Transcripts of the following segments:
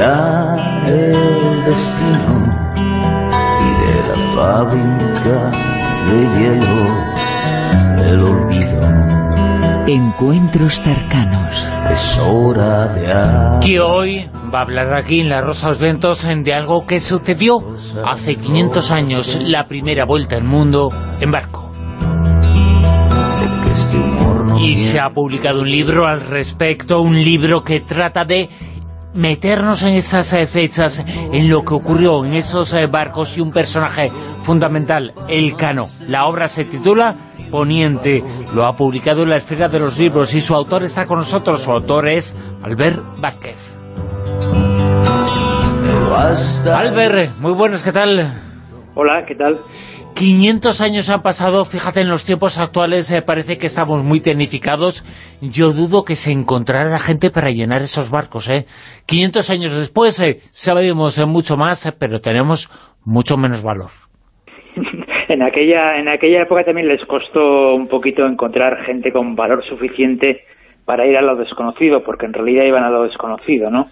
el destino y de la fábrica de hielo el olvido. Encuentros cercanos. Es hora de. Que hoy va a hablar aquí en La Rosa los Ventos de algo que sucedió hace 500 años, la primera vuelta al mundo en barco. este Y se ha publicado un libro al respecto, un libro que trata de meternos en esas eh, fechas, en lo que ocurrió en esos eh, barcos y un personaje fundamental, el Cano. La obra se titula Poniente, lo ha publicado en la Esfera de los Libros y su autor está con nosotros, su autor es Albert Vázquez. Albert, muy buenas, ¿qué tal? Hola, ¿qué tal? 500 años han pasado, fíjate, en los tiempos actuales eh, parece que estamos muy tecnificados. Yo dudo que se encontrara gente para llenar esos barcos, ¿eh? 500 años después eh, sabemos eh, mucho más, eh, pero tenemos mucho menos valor. En aquella, en aquella época también les costó un poquito encontrar gente con valor suficiente para ir a lo desconocido, porque en realidad iban a lo desconocido, ¿no?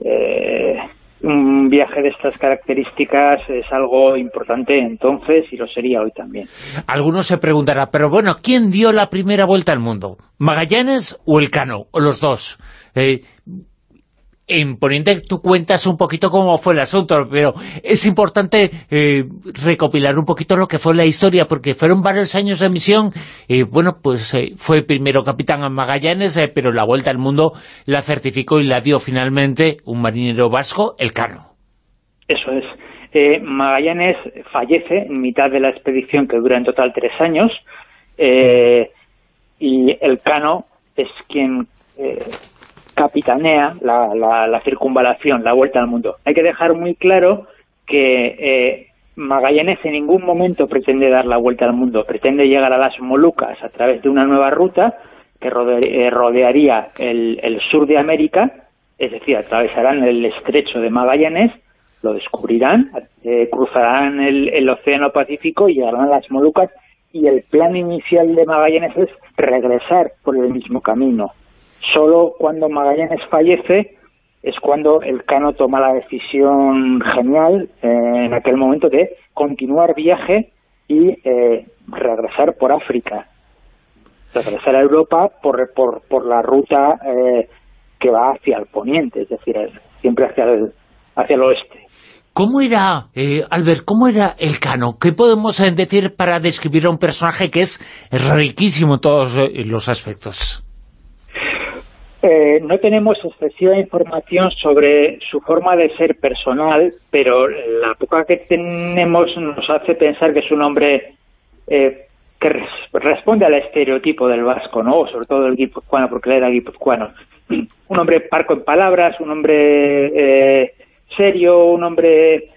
Eh, un viaje de estas características es algo importante entonces y lo sería hoy también. Algunos se preguntarán, pero bueno, ¿quién dio la primera vuelta al mundo? ¿Magallanes o el Cano? ¿O los dos? Eh, en Poniente tú cuentas un poquito cómo fue el asunto, pero es importante eh, recopilar un poquito lo que fue la historia, porque fueron varios años de misión, y bueno, pues eh, fue primero capitán a Magallanes, eh, pero la vuelta al mundo la certificó y la dio finalmente un marinero vasco, el Cano. Eso es. Eh, Magallanes fallece en mitad de la expedición que dura en total tres años eh, y el Cano es quien eh, capitanea la, la- la circunvalación, la vuelta al mundo. Hay que dejar muy claro que eh, Magallanes en ningún momento pretende dar la vuelta al mundo, pretende llegar a las Molucas a través de una nueva ruta que eh, rodearía el, el sur de América, es decir, atravesarán el estrecho de Magallanes, lo descubrirán, eh, cruzarán el, el Océano Pacífico y llegarán a las Molucas y el plan inicial de Magallanes es regresar por el mismo camino. Solo cuando Magallanes fallece es cuando el Cano toma la decisión genial eh, en aquel momento de continuar viaje y eh, regresar por África, regresar a Europa por, por, por la ruta eh, que va hacia el poniente, es decir, eh, siempre hacia el, hacia el oeste. ¿Cómo era, eh, Albert, cómo era el Cano? ¿Qué podemos eh, decir para describir a un personaje que es riquísimo en todos los aspectos? Eh, no tenemos excesiva información sobre su forma de ser personal, pero la poca que tenemos nos hace pensar que es un hombre eh, que res- responde al estereotipo del vasco, ¿no? Sobre todo del guipuzcoano, porque él era guipuzcoano. Un hombre parco en palabras, un hombre eh, serio, un hombre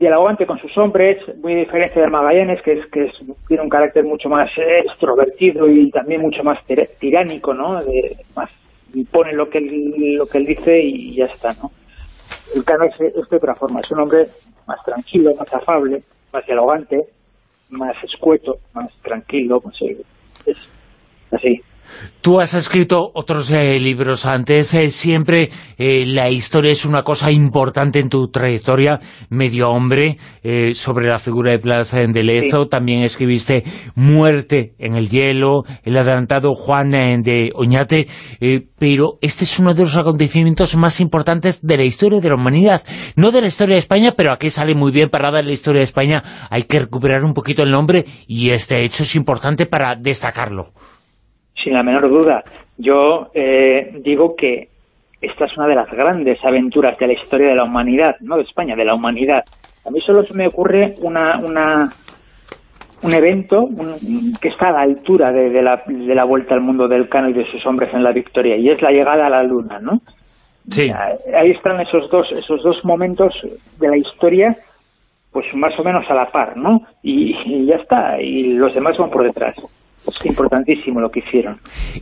dialogante con sus hombres, muy diferente de Magallanes, que es que es- tiene un carácter mucho más extrovertido y también mucho más tir- tiránico, ¿no? De, más impone lo que él, lo que él dice y ya está, ¿no? El Cano es, es de otra forma, es un hombre más tranquilo, más afable, más dialogante, más escueto, más tranquilo, pues, eh, es así. Tú has escrito otros eh, libros antes, eh, siempre eh, la historia es una cosa importante en tu trayectoria, Medio Hombre, sobre la figura de Plaza de Lezo, también escribiste Muerte en el hielo, el adelantado Juan de Oñate, pero este es uno de los acontecimientos más importantes de la historia de la humanidad, no de la historia de España, pero aquí sale muy bien parada la historia de España, hay que recuperar un poquito el nombre y este hecho es importante para destacarlo. Sin la menor duda. Yo eh, digo que esta es una de las grandes aventuras de la historia de la humanidad, no de España, de la humanidad. A mí solo se me ocurre una, una, un evento que está a la altura de, la, de la vuelta al mundo del Cano y de sus hombres en la victoria, y es la llegada a la Luna, ¿no? Sí. Ahí están esos dos, esos dos momentos de la historia pues más o menos a la par, ¿no? Y, ya está, y los demás van por detrás. Es importantísimo lo que hicieron.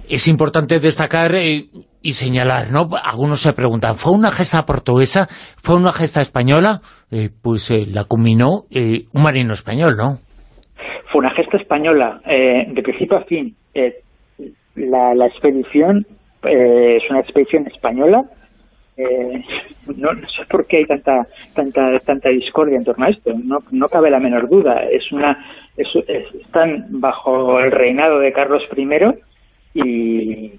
Es importante destacar eh, y señalar, ¿no? Algunos se preguntan, ¿fue una gesta portuguesa? ¿Fue una gesta española? Eh, pues eh, la combinó un marino español, ¿no? Fue una gesta española, de principio a fin. La, la, expedición es una expedición española eh, no, sé por qué hay tanta tanta tanta discordia en torno a esto. No, no cabe la menor duda. Es una están bajo el reinado de Carlos I y,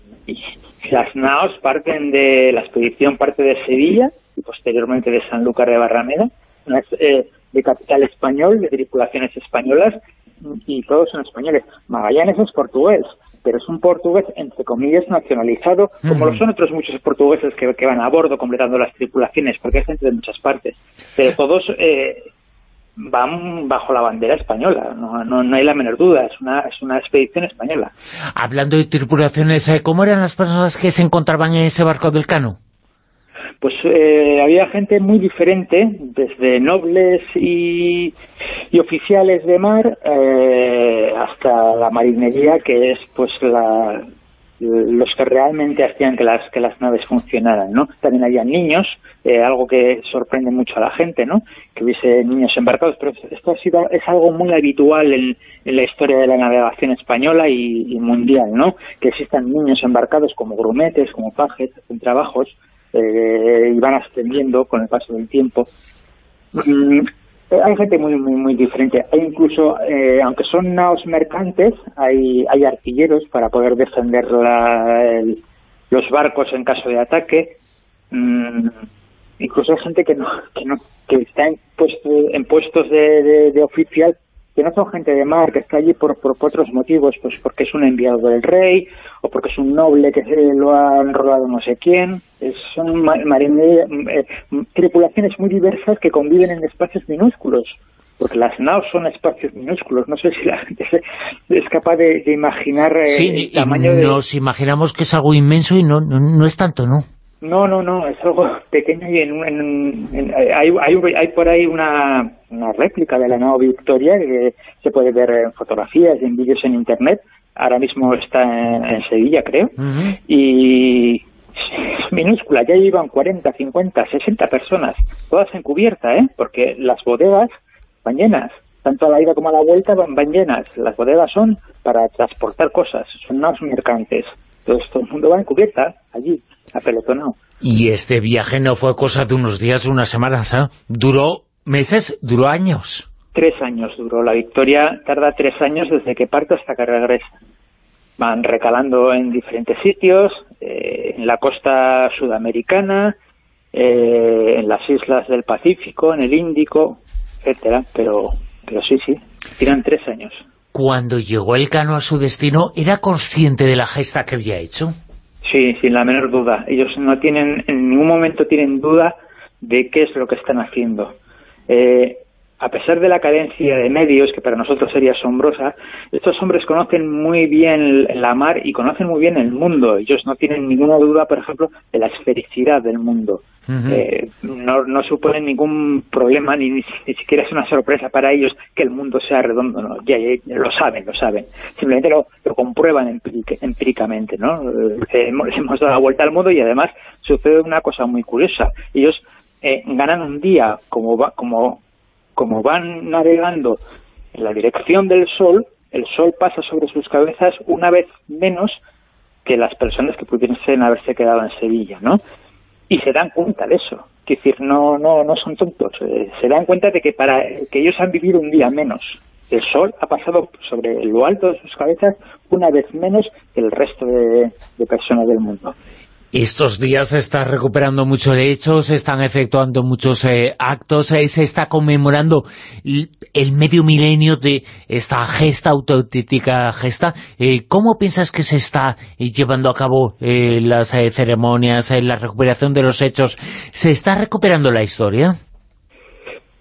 las naos parten de la expedición parte de Sevilla y posteriormente de Sanlúcar de Barrameda eh, de capital español de tripulaciones españolas y todos son españoles. Magallanes es portugués pero es un portugués, entre comillas, nacionalizado, como lo son otros muchos portugueses que, van a bordo completando las tripulaciones, porque hay gente de muchas partes. Pero todos eh, van bajo la bandera española, no, no, hay la menor duda, es una, es una expedición española. Hablando de tripulaciones, eh, ¿cómo eran las personas que se encontraban en ese barco del Cano? Pues eh, había gente muy diferente, desde nobles y, oficiales de mar eh, hasta la marinería, que es pues la, los que realmente hacían que las que las naves funcionaran, ¿no? También había niños, eh, algo que sorprende mucho a la gente, ¿no? Que hubiese niños embarcados, pero esto ha sido, es algo muy habitual en, la historia de la navegación española y, y, mundial, ¿no? Que existan niños embarcados como grumetes, como pajes, en trabajos, eh, y van ascendiendo con el paso del tiempo. Mm, hay gente muy muy muy diferente. Hay incluso, eh, aunque son naos mercantes, hay, hay artilleros para poder defender los barcos en caso de ataque. Mm, incluso hay gente que no que, no, que está en, en puestos de, de oficial que no son gente de mar, que está allí por, por, otros motivos, pues porque es un enviado del rey, o porque es un noble que se lo ha enrolado no sé quién. son eh, tripulaciones muy diversas que conviven en espacios minúsculos, porque las naos son espacios minúsculos. No sé si la gente es capaz de, imaginar eh, el tamaño de... nos imaginamos que es algo inmenso y no, no es tanto, ¿no? No, no, no, es algo pequeño y en, hay, hay, por ahí una, una réplica de la nueva Victoria que se puede ver en fotografías y en vídeos en internet. Ahora mismo está en, Sevilla, creo. Y es minúscula, ya llevan 40, 50, 60 personas, todas en cubierta, ¿eh? Porque las bodegas van llenas, tanto a la ida como a la vuelta van, van llenas. Las bodegas son para transportar cosas, son naves mercantes. Entonces todo el mundo va en cubierta allí apelotonado. Y este viaje no fue cosa de unos días, unas semanas, ¿eh? ¿Duró meses? ¿Duró años? Tres años duró. La victoria tarda tres años desde que parte hasta que regresa. Van recalando en diferentes sitios, eh, en la costa sudamericana, eh, en las islas del Pacífico, en el Índico, etcétera, pero, pero sí, sí, tiran tres años. Cuando llegó el cano a su destino, ¿era consciente de la gesta que había hecho? Sí, sin la menor duda. Ellos no tienen, en ningún momento tienen duda de qué es lo que están haciendo. Eh, a pesar de la cadencia de medios, que para nosotros sería asombrosa, estos hombres conocen muy bien la mar y conocen muy bien el mundo. Ellos no tienen ninguna duda, por ejemplo, de la esfericidad del mundo. Eh, no, no suponen ningún problema, ni, ni, siquiera es una sorpresa para ellos que el mundo sea redondo. No, ya, lo saben, lo saben. Simplemente lo, lo comprueban empíricamente. ¿no? Eh, hemos, dado la vuelta al mundo y además sucede una cosa muy curiosa. Ellos eh, ganan un día como, como como van navegando en la dirección del sol, el sol pasa sobre sus cabezas una vez menos que las personas que pudiesen haberse quedado en Sevilla, ¿no? Y se dan cuenta de eso. Es decir, no, no, no son tontos. Eh, se dan cuenta de que para que ellos han vivido un día menos. El sol ha pasado sobre lo alto de sus cabezas una vez menos que el resto de personas del mundo. Estos días se está recuperando mucho el hecho, se están efectuando muchos eh, actos, eh, se está conmemorando el medio milenio de esta gesta, auténtica gesta. Eh, ¿Cómo piensas que se está llevando a cabo las ceremonias, la recuperación de los hechos? ¿Se está recuperando la historia?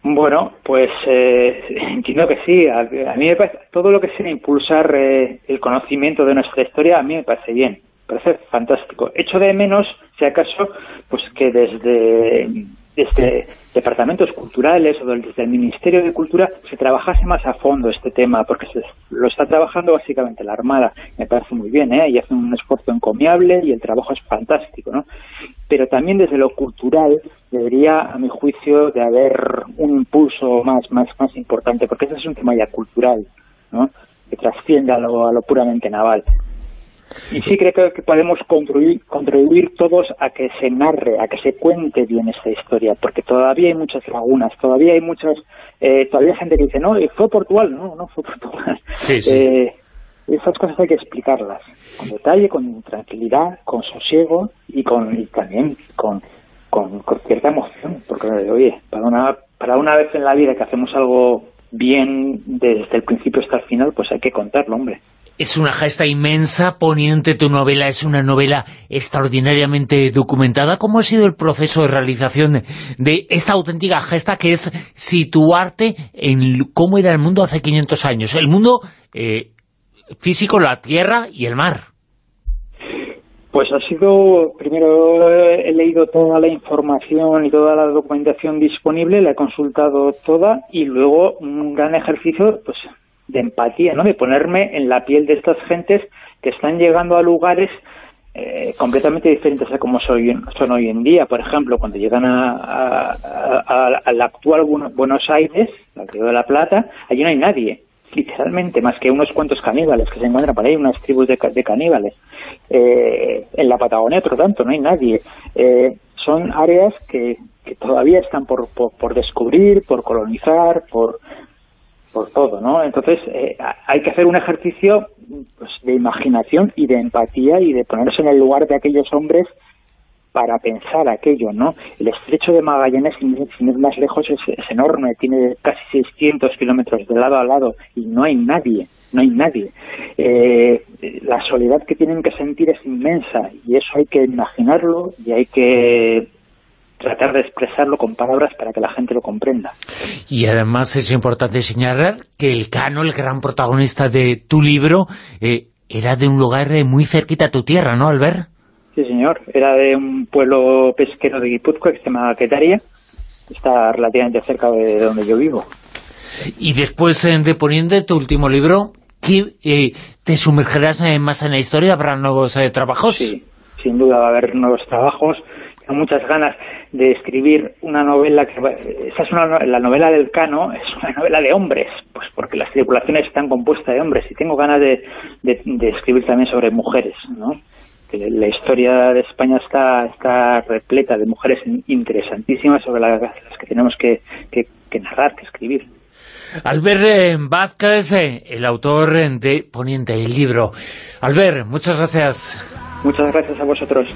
Bueno, pues eh, entiendo que sí. A, mí me parece, todo lo que sea impulsar eh, el conocimiento de nuestra historia, a mí me parece bien, parece fantástico. Echo de menos, si acaso, pues que desde desde departamentos culturales o desde el Ministerio de Cultura se trabajase más a fondo este tema, porque se, lo está trabajando básicamente la Armada, me parece muy bien, ¿eh? y hacen un esfuerzo encomiable y el trabajo es fantástico, ¿no? Pero también desde lo cultural debería, a mi juicio, de haber un impulso más, más, más importante, porque ese es un tema ya cultural, ¿no? que trasciende a lo, a lo puramente naval. Y sí creo que podemos contribuir, contribuir todos a que se narre, a que se cuente bien esta historia, porque todavía hay muchas lagunas, todavía hay muchas, eh, todavía hay gente que dice, no, fue Portugal, no, no fue Portugal. Eh, esas cosas hay que explicarlas, con detalle, con tranquilidad, con sosiego y, con, y también con, con, con cierta emoción, porque, oye, para una, para una vez en la vida que hacemos algo bien desde el principio hasta el final, pues hay que contarlo, hombre. Es una gesta inmensa, poniente tu novela, es una novela extraordinariamente documentada. ¿Cómo ha sido el proceso de realización de esta auténtica gesta que es situarte en cómo era el mundo hace 500 años? El mundo eh, físico, la tierra y el mar. Pues ha sido, primero he leído toda la información y toda la documentación disponible, la he consultado toda y luego un gran ejercicio pues de empatía, ¿no? de ponerme en la piel de estas gentes que están llegando a lugares eh, completamente diferentes a como son hoy en día. Por ejemplo, cuando llegan a, al actual Buenos Aires, al Río de la Plata, allí no hay nadie, literalmente, más que unos cuantos caníbales que se encuentran por ahí, unas tribus de, caníbales. Eh, en la Patagonia, por tanto, no hay nadie. Eh, son áreas que, que todavía están por, por descubrir, por colonizar, por por todo, ¿no? Entonces eh, hay que hacer un ejercicio pues, de imaginación y de empatía y de ponerse en el lugar de aquellos hombres para pensar aquello, ¿no? El estrecho de Magallanes, sin, ir más lejos, es, enorme, tiene casi 600 kilómetros de lado a lado y no hay nadie, no hay nadie. Eh, la soledad que tienen que sentir es inmensa y eso hay que imaginarlo y hay que tratar de expresarlo con palabras para que la gente lo comprenda. Y además es importante señalar que el Cano, el gran protagonista de tu libro, eh, era de un lugar eh, muy cerquita a tu tierra, ¿no, Albert? Sí, señor. Era de un pueblo pesquero de Guipúzcoa que se llama Quetaria. Está relativamente cerca de donde yo vivo. Y después eh, de Poniente, tu último libro, ¿te sumergerás más en la historia? ¿Habrá nuevos trabajos? Sí, sin duda va a haber nuevos trabajos. Tengo muchas ganas de escribir una novela que esa es una, la novela del Cano es una novela de hombres pues porque las tripulaciones están compuestas de hombres y tengo ganas de, de, escribir también sobre mujeres ¿no? que la historia de España está está repleta de mujeres interesantísimas sobre las, que tenemos que, que, narrar, que escribir Albert eh, Vázquez, eh, el autor de Poniente, el libro. Albert, muchas gracias. Muchas gracias a vosotros.